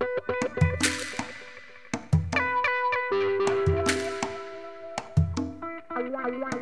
Wow, wow.